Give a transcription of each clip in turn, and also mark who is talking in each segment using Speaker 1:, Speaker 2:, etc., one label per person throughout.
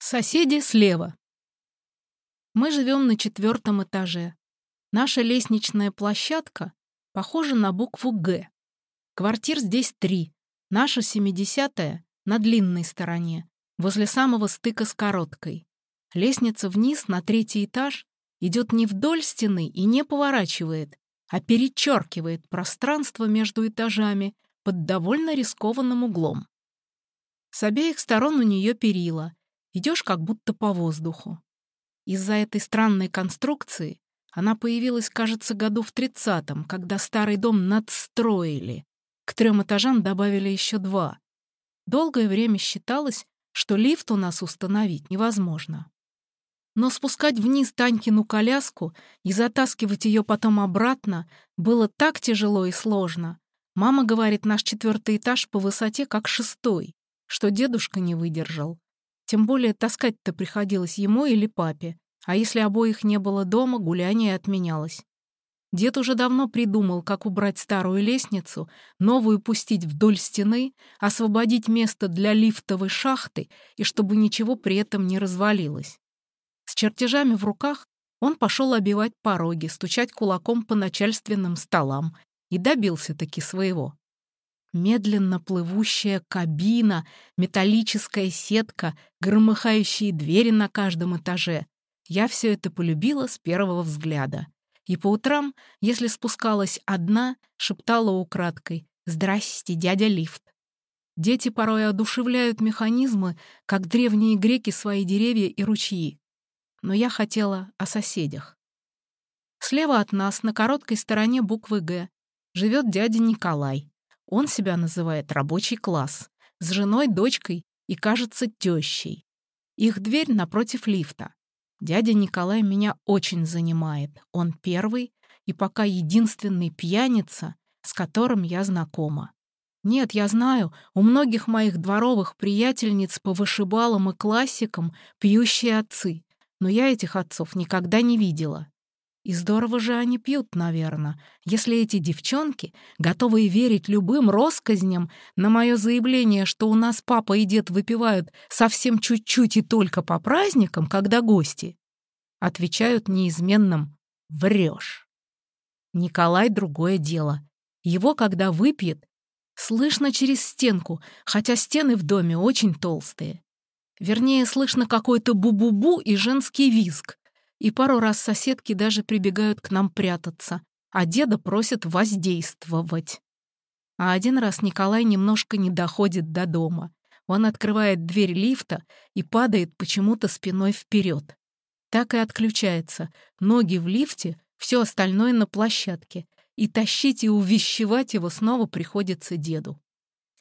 Speaker 1: Соседи слева. Мы живем на четвертом этаже. Наша лестничная площадка похожа на букву «Г». Квартир здесь три. Наша семидесятая на длинной стороне, возле самого стыка с короткой. Лестница вниз на третий этаж идет не вдоль стены и не поворачивает, а перечеркивает пространство между этажами под довольно рискованным углом. С обеих сторон у нее перила, Идешь как будто по воздуху. Из-за этой странной конструкции она появилась, кажется, году в тридцатом, когда старый дом надстроили. К трем этажам добавили еще два. Долгое время считалось, что лифт у нас установить невозможно. Но спускать вниз Танькину коляску и затаскивать ее потом обратно было так тяжело и сложно. Мама говорит, наш четвертый этаж по высоте как шестой, что дедушка не выдержал. Тем более таскать-то приходилось ему или папе, а если обоих не было дома, гуляние отменялось. Дед уже давно придумал, как убрать старую лестницу, новую пустить вдоль стены, освободить место для лифтовой шахты и чтобы ничего при этом не развалилось. С чертежами в руках он пошел обивать пороги, стучать кулаком по начальственным столам и добился таки своего. Медленно плывущая кабина, металлическая сетка, громыхающие двери на каждом этаже. Я все это полюбила с первого взгляда. И по утрам, если спускалась одна, шептала украдкой «Здрасте, дядя лифт». Дети порой одушевляют механизмы, как древние греки свои деревья и ручьи. Но я хотела о соседях. Слева от нас, на короткой стороне буквы «Г», живет дядя Николай. Он себя называет рабочий класс, с женой, дочкой и, кажется, тещей. Их дверь напротив лифта. Дядя Николай меня очень занимает. Он первый и пока единственный пьяница, с которым я знакома. Нет, я знаю, у многих моих дворовых приятельниц по вышибалам и классикам пьющие отцы, но я этих отцов никогда не видела. И здорово же они пьют, наверное, если эти девчонки, готовые верить любым россказням на мое заявление, что у нас папа и дед выпивают совсем чуть-чуть и только по праздникам, когда гости, отвечают неизменным «врешь». Николай — другое дело. Его, когда выпьет, слышно через стенку, хотя стены в доме очень толстые. Вернее, слышно какой-то бу-бу-бу и женский визг, и пару раз соседки даже прибегают к нам прятаться, а деда просят воздействовать. А один раз Николай немножко не доходит до дома. Он открывает дверь лифта и падает почему-то спиной вперед. Так и отключается. Ноги в лифте, все остальное на площадке. И тащить и увещевать его снова приходится деду.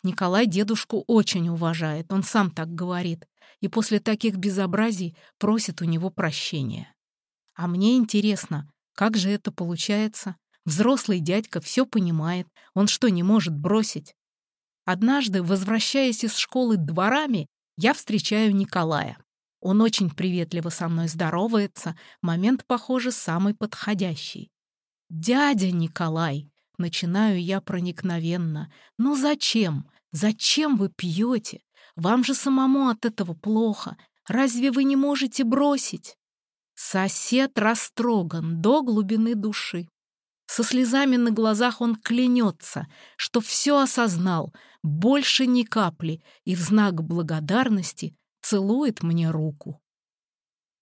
Speaker 1: Николай дедушку очень уважает, он сам так говорит, и после таких безобразий просит у него прощения. А мне интересно, как же это получается? Взрослый дядька все понимает. Он что, не может бросить? Однажды, возвращаясь из школы дворами, я встречаю Николая. Он очень приветливо со мной здоровается, момент, похоже, самый подходящий. «Дядя Николай!» — начинаю я проникновенно. «Ну зачем? Зачем вы пьете? Вам же самому от этого плохо. Разве вы не можете бросить?» Сосед растроган до глубины души. Со слезами на глазах он клянется, что все осознал, больше ни капли, и в знак благодарности целует мне руку.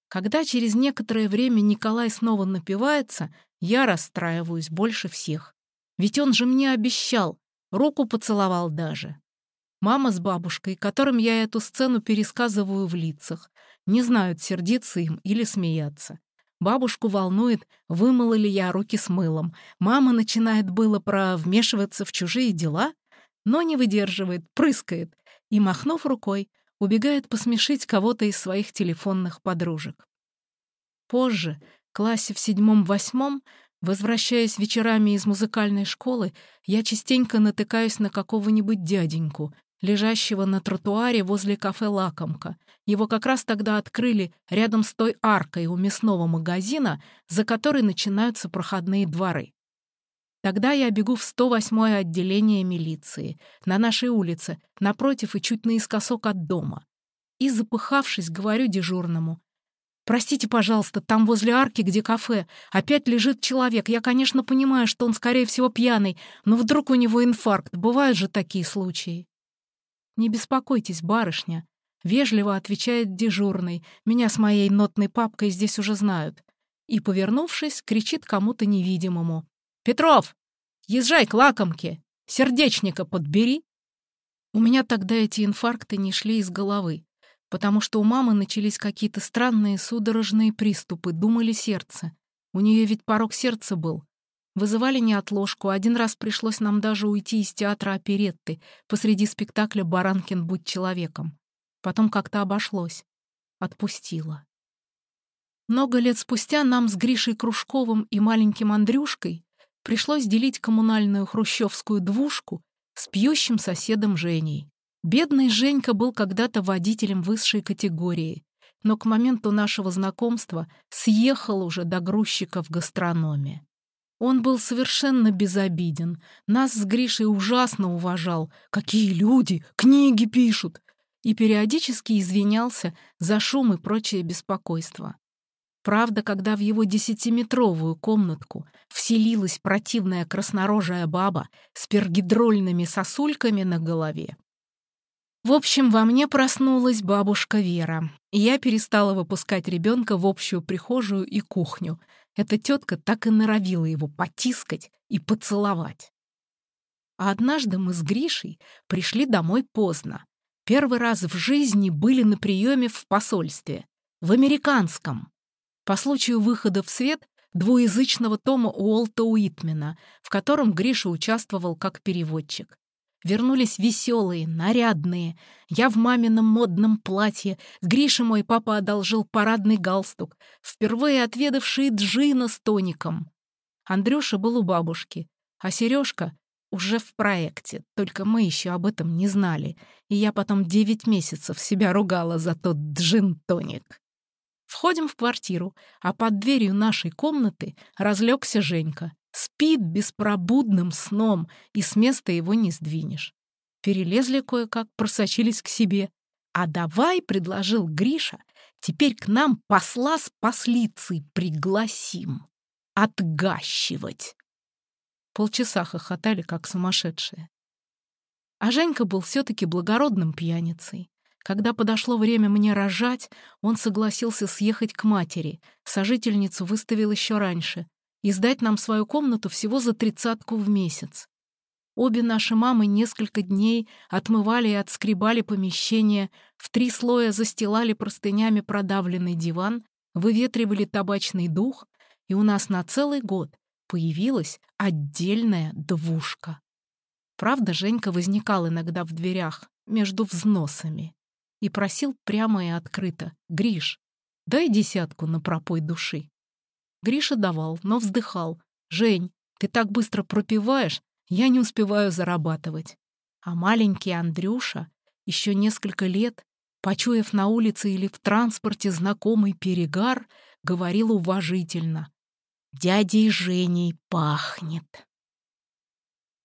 Speaker 1: Когда через некоторое время Николай снова напивается, я расстраиваюсь больше всех. Ведь он же мне обещал, руку поцеловал даже. Мама с бабушкой, которым я эту сцену пересказываю в лицах, не знают, сердиться им или смеяться. Бабушку волнует, вымыла ли я руки с мылом. Мама начинает было про вмешиваться в чужие дела, но не выдерживает, прыскает и, махнув рукой, убегает посмешить кого-то из своих телефонных подружек. Позже, в классе в седьмом-восьмом, возвращаясь вечерами из музыкальной школы, я частенько натыкаюсь на какого-нибудь дяденьку, лежащего на тротуаре возле кафе «Лакомка». Его как раз тогда открыли рядом с той аркой у мясного магазина, за которой начинаются проходные дворы. Тогда я бегу в 108-е отделение милиции, на нашей улице, напротив и чуть наискосок от дома. И, запыхавшись, говорю дежурному. «Простите, пожалуйста, там возле арки, где кафе, опять лежит человек. Я, конечно, понимаю, что он, скорее всего, пьяный, но вдруг у него инфаркт. Бывают же такие случаи». «Не беспокойтесь, барышня», — вежливо отвечает дежурный. «Меня с моей нотной папкой здесь уже знают». И, повернувшись, кричит кому-то невидимому. «Петров, езжай к лакомке! Сердечника подбери!» У меня тогда эти инфаркты не шли из головы потому что у мамы начались какие-то странные судорожные приступы, думали сердце. У нее ведь порог сердца был. Вызывали неотложку, один раз пришлось нам даже уйти из театра оперетты посреди спектакля «Баранкин, будь человеком». Потом как-то обошлось. Отпустила. Много лет спустя нам с Гришей Кружковым и маленьким Андрюшкой пришлось делить коммунальную хрущевскую двушку с пьющим соседом Женей. Бедный Женька был когда-то водителем высшей категории, но к моменту нашего знакомства съехал уже до грузчика в гастрономе. Он был совершенно безобиден, нас с Гришей ужасно уважал. Какие люди, книги пишут! И периодически извинялся за шум и прочее беспокойство. Правда, когда в его десятиметровую комнатку вселилась противная краснорожая баба с пергидрольными сосульками на голове, в общем, во мне проснулась бабушка Вера, я перестала выпускать ребенка в общую прихожую и кухню. Эта тетка так и норовила его потискать и поцеловать. А однажды мы с Гришей пришли домой поздно. Первый раз в жизни были на приеме в посольстве, в американском. По случаю выхода в свет двуязычного тома Уолта Уитмена, в котором Гриша участвовал как переводчик. Вернулись веселые, нарядные. Я в мамином модном платье. Грише мой папа одолжил парадный галстук, впервые отведавший джина с тоником. Андрюша был у бабушки, а Сережка уже в проекте, только мы еще об этом не знали, и я потом девять месяцев себя ругала за тот джин-тоник. Входим в квартиру, а под дверью нашей комнаты разлегся Женька. Спит беспробудным сном, и с места его не сдвинешь. Перелезли кое-как, просочились к себе. «А давай», — предложил Гриша, — «теперь к нам посла с послицей пригласим. Отгащивать». Полчаса хохотали, как сумасшедшие. А Женька был все-таки благородным пьяницей. Когда подошло время мне рожать, он согласился съехать к матери. Сожительницу выставил еще раньше и сдать нам свою комнату всего за тридцатку в месяц. Обе наши мамы несколько дней отмывали и отскребали помещение, в три слоя застилали простынями продавленный диван, выветривали табачный дух, и у нас на целый год появилась отдельная двушка. Правда, Женька возникал иногда в дверях между взносами и просил прямо и открыто «Гриш, дай десятку на пропой души». Гриша давал, но вздыхал. «Жень, ты так быстро пропиваешь, я не успеваю зарабатывать». А маленький Андрюша еще несколько лет, почуяв на улице или в транспорте знакомый перегар, говорил уважительно. «Дядей Женей пахнет».